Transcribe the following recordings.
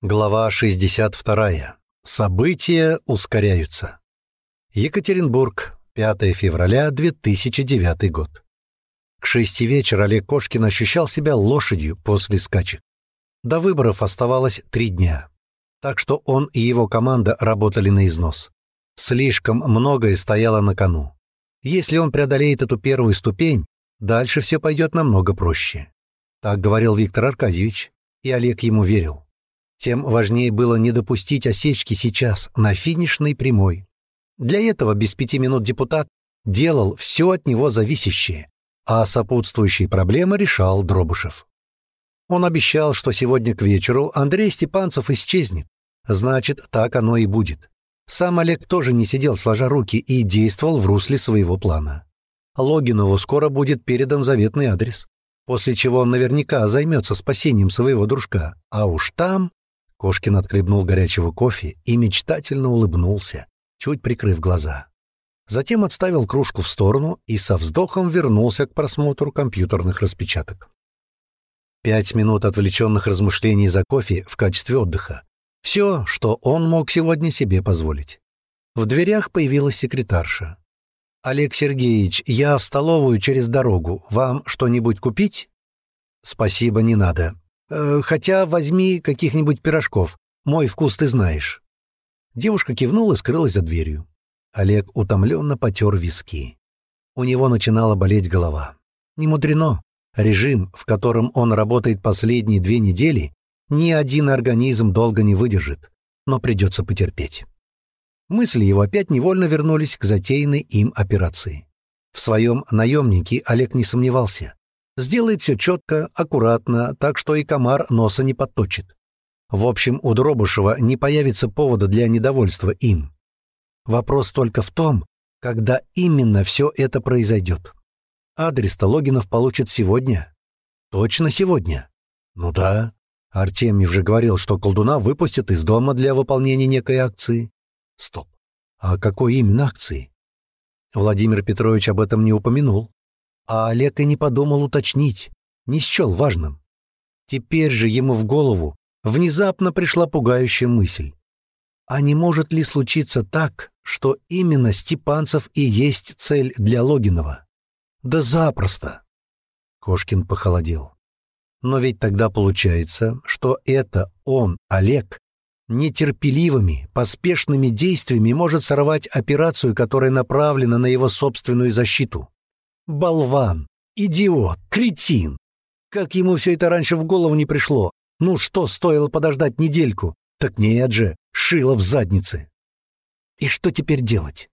Глава 62. События ускоряются. Екатеринбург, 5 февраля 2009 год. К шести вечера Олег Кошкин ощущал себя лошадью после скачек. До выборов оставалось три дня. Так что он и его команда работали на износ. Слишком многое стояло на кону. Если он преодолеет эту первую ступень, дальше все пойдет намного проще. Так говорил Виктор Аркадьевич, и Олег ему верил. Тем важнее было не допустить осечки сейчас, на финишной прямой. Для этого без пяти минут депутат делал все от него зависящее, а сопутствующие проблемы решал Дробышев. Он обещал, что сегодня к вечеру Андрей Степанцев исчезнет. Значит, так оно и будет. Сам Олег тоже не сидел сложа руки и действовал в русле своего плана. Логинову скоро будет передан заветный адрес, после чего он наверняка займется спасением своего дружка, а уж там Кошкин отхлебнул горячего кофе и мечтательно улыбнулся, чуть прикрыв глаза. Затем отставил кружку в сторону и со вздохом вернулся к просмотру компьютерных распечаток. Пять минут отвлеченных размышлений за кофе в качестве отдыха. Все, что он мог сегодня себе позволить. В дверях появилась секретарша. «Олег Сергеевич, я в столовую через дорогу. Вам что-нибудь купить?» «Спасибо, не надо. Э, хотя возьми каких-нибудь пирожков. Мой вкус ты знаешь». Девушка кивнула и скрылась за дверью. Олег утомленно потер виски. У него начинала болеть голова. Не мудрено. Режим, в котором он работает последние две недели, ни один организм долго не выдержит, но придется потерпеть. Мысли его опять невольно вернулись к затеянной им операции. В своем наемнике Олег не сомневался. Сделает все четко, аккуратно, так что и комар носа не подточит. В общем, у Дробышева не появится повода для недовольства им. Вопрос только в том, когда именно все это произойдет. Адрес-то Логинов получит сегодня. Точно сегодня? Ну да. Артемьев же говорил, что колдуна выпустят из дома для выполнения некой акции. Стоп. А какой именно акции? Владимир Петрович об этом не упомянул. А Олег и не подумал уточнить, не счел важным. Теперь же ему в голову внезапно пришла пугающая мысль. А не может ли случиться так, что именно Степанцев и есть цель для Логинова? Да запросто. Кошкин похолодел. Но ведь тогда получается, что это он, Олег, нетерпеливыми, поспешными действиями может сорвать операцию, которая направлена на его собственную защиту. Болван, идиот, кретин. Как ему все это раньше в голову не пришло? Ну что, стоило подождать недельку? Так нет же, шило в заднице. И что теперь делать?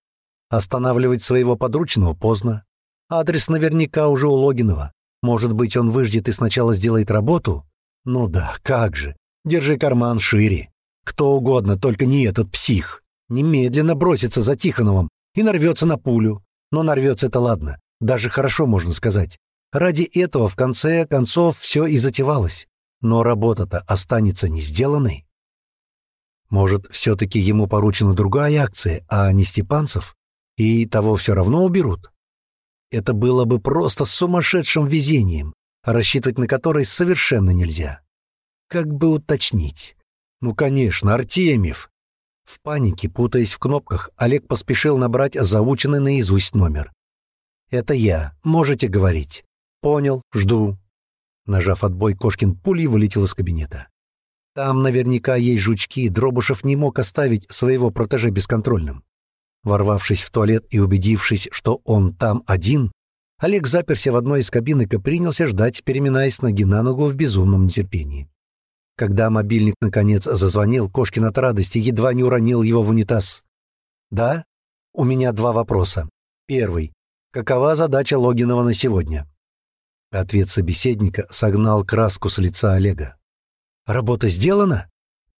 Останавливать своего подручного поздно. Адрес наверняка уже у Логинова. Может быть, он выждет и сначала сделает работу? Ну да, как же. Держи карман шире. Кто угодно, только не этот псих. Немедленно бросится за Тихоновым и нарвется на пулю. Но нарвется это ладно. Даже хорошо, можно сказать. Ради этого, в конце концов, все и затевалось. Но работа-то останется не сделанной. Может, все-таки ему поручена другая акция, а не Степанцев? И того все равно уберут? Это было бы просто сумасшедшим везением, рассчитывать на которое совершенно нельзя. Как бы уточнить? Ну, конечно, Артемьев. В панике, путаясь в кнопках, Олег поспешил набрать заученный наизусть номер. «Это я. Можете говорить». «Понял. Жду». Нажав отбой, Кошкин пулей вылетел из кабинета. Там наверняка есть жучки, Дробушев не мог оставить своего протеже бесконтрольным. Ворвавшись в туалет и убедившись, что он там один, Олег заперся в одной из кабинок и принялся ждать, переминаясь ноги на ногу в безумном нетерпении. Когда мобильник наконец зазвонил, Кошкин от радости едва не уронил его в унитаз. «Да? У меня два вопроса. Первый. Какова задача Логинова на сегодня? Ответ собеседника согнал краску с лица Олега. Работа сделана?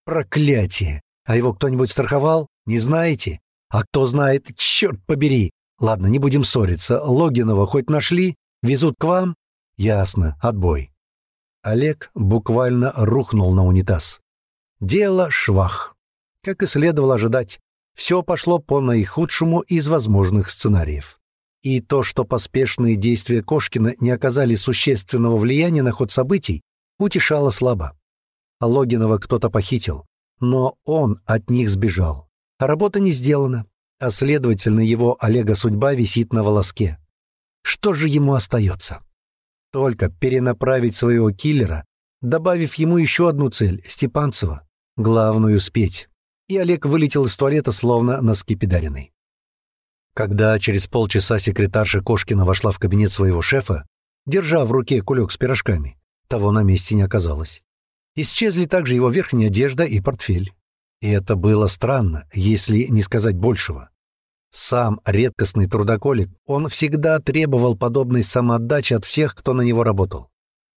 Проклятие! А его кто-нибудь страховал? Не знаете? А кто знает, черт побери! Ладно, не будем ссориться. Логинова хоть нашли? Везут к вам? Ясно, отбой. Олег буквально рухнул на унитаз. Дело швах. Как и следовало ожидать, все пошло по наихудшему из возможных сценариев и то, что поспешные действия Кошкина не оказали существенного влияния на ход событий, утешало слабо. Логинова кто-то похитил. Но он от них сбежал. Работа не сделана, а следовательно его Олега судьба висит на волоске. Что же ему остается? Только перенаправить своего киллера, добавив ему еще одну цель — Степанцева, главную спеть. И Олег вылетел из туалета, словно на скипидаренный. Когда через полчаса секретарша Кошкина вошла в кабинет своего шефа, держа в руке кулек с пирожками, того на месте не оказалось. Исчезли также его верхняя одежда и портфель. И это было странно, если не сказать большего. Сам редкостный трудоколик, он всегда требовал подобной самоотдачи от всех, кто на него работал.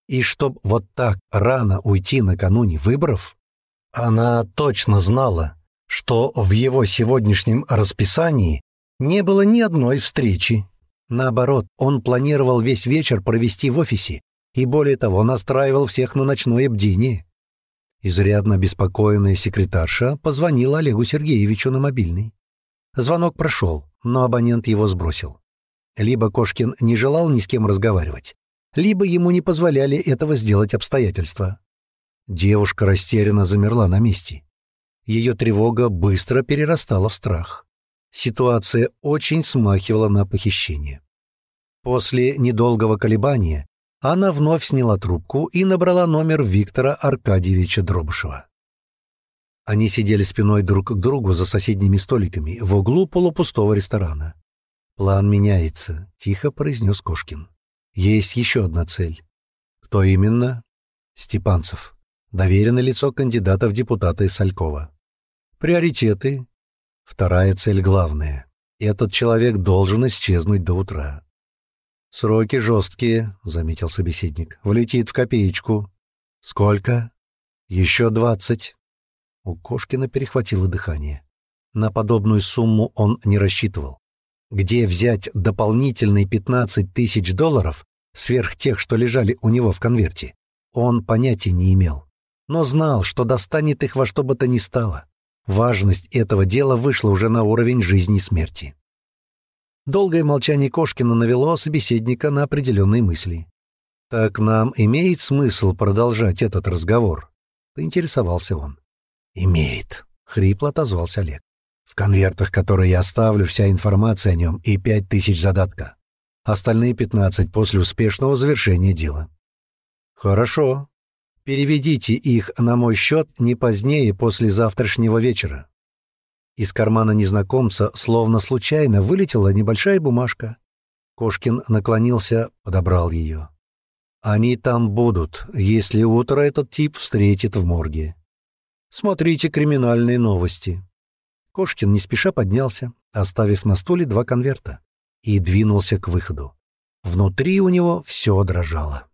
И чтоб вот так рано уйти накануне выборов, она точно знала, что в его сегодняшнем расписании не было ни одной встречи. Наоборот, он планировал весь вечер провести в офисе и, более того, настраивал всех на ночное бдение. Изрядно обеспокоенная секретарша позвонила Олегу Сергеевичу на мобильный. Звонок прошел, но абонент его сбросил. Либо Кошкин не желал ни с кем разговаривать, либо ему не позволяли этого сделать обстоятельства. Девушка растерянно замерла на месте. Ее тревога быстро перерастала в страх. Ситуация очень смахивала на похищение. После недолгого колебания она вновь сняла трубку и набрала номер Виктора Аркадьевича Дробышева. Они сидели спиной друг к другу за соседними столиками в углу полупустого ресторана. «План меняется», — тихо произнес Кошкин. «Есть еще одна цель». «Кто именно?» «Степанцев. Доверенное лицо кандидата в депутаты Салькова». «Приоритеты?» «Вторая цель главная. Этот человек должен исчезнуть до утра. «Сроки жесткие», — заметил собеседник. «Влетит в копеечку». «Сколько?» «Еще двадцать». У Кошкина перехватило дыхание. На подобную сумму он не рассчитывал. Где взять дополнительные пятнадцать тысяч долларов сверх тех, что лежали у него в конверте, он понятия не имел. Но знал, что достанет их во что бы то ни стало. Важность этого дела вышла уже на уровень жизни и смерти. Долгое молчание Кошкина навело собеседника на определенные мысли. «Так нам имеет смысл продолжать этот разговор?» — поинтересовался он. «Имеет», — хрипло отозвался Олег. «В конвертах, которые я оставлю, вся информация о нем и пять тысяч задатка. Остальные пятнадцать после успешного завершения дела». «Хорошо. Переведите их на мой счет не позднее после завтрашнего вечера. Из кармана незнакомца словно случайно вылетела небольшая бумажка. Кошкин наклонился, подобрал ее. «Они там будут, если утро этот тип встретит в морге. Смотрите криминальные новости». Кошкин не спеша поднялся, оставив на столе два конверта, и двинулся к выходу. Внутри у него все дрожало.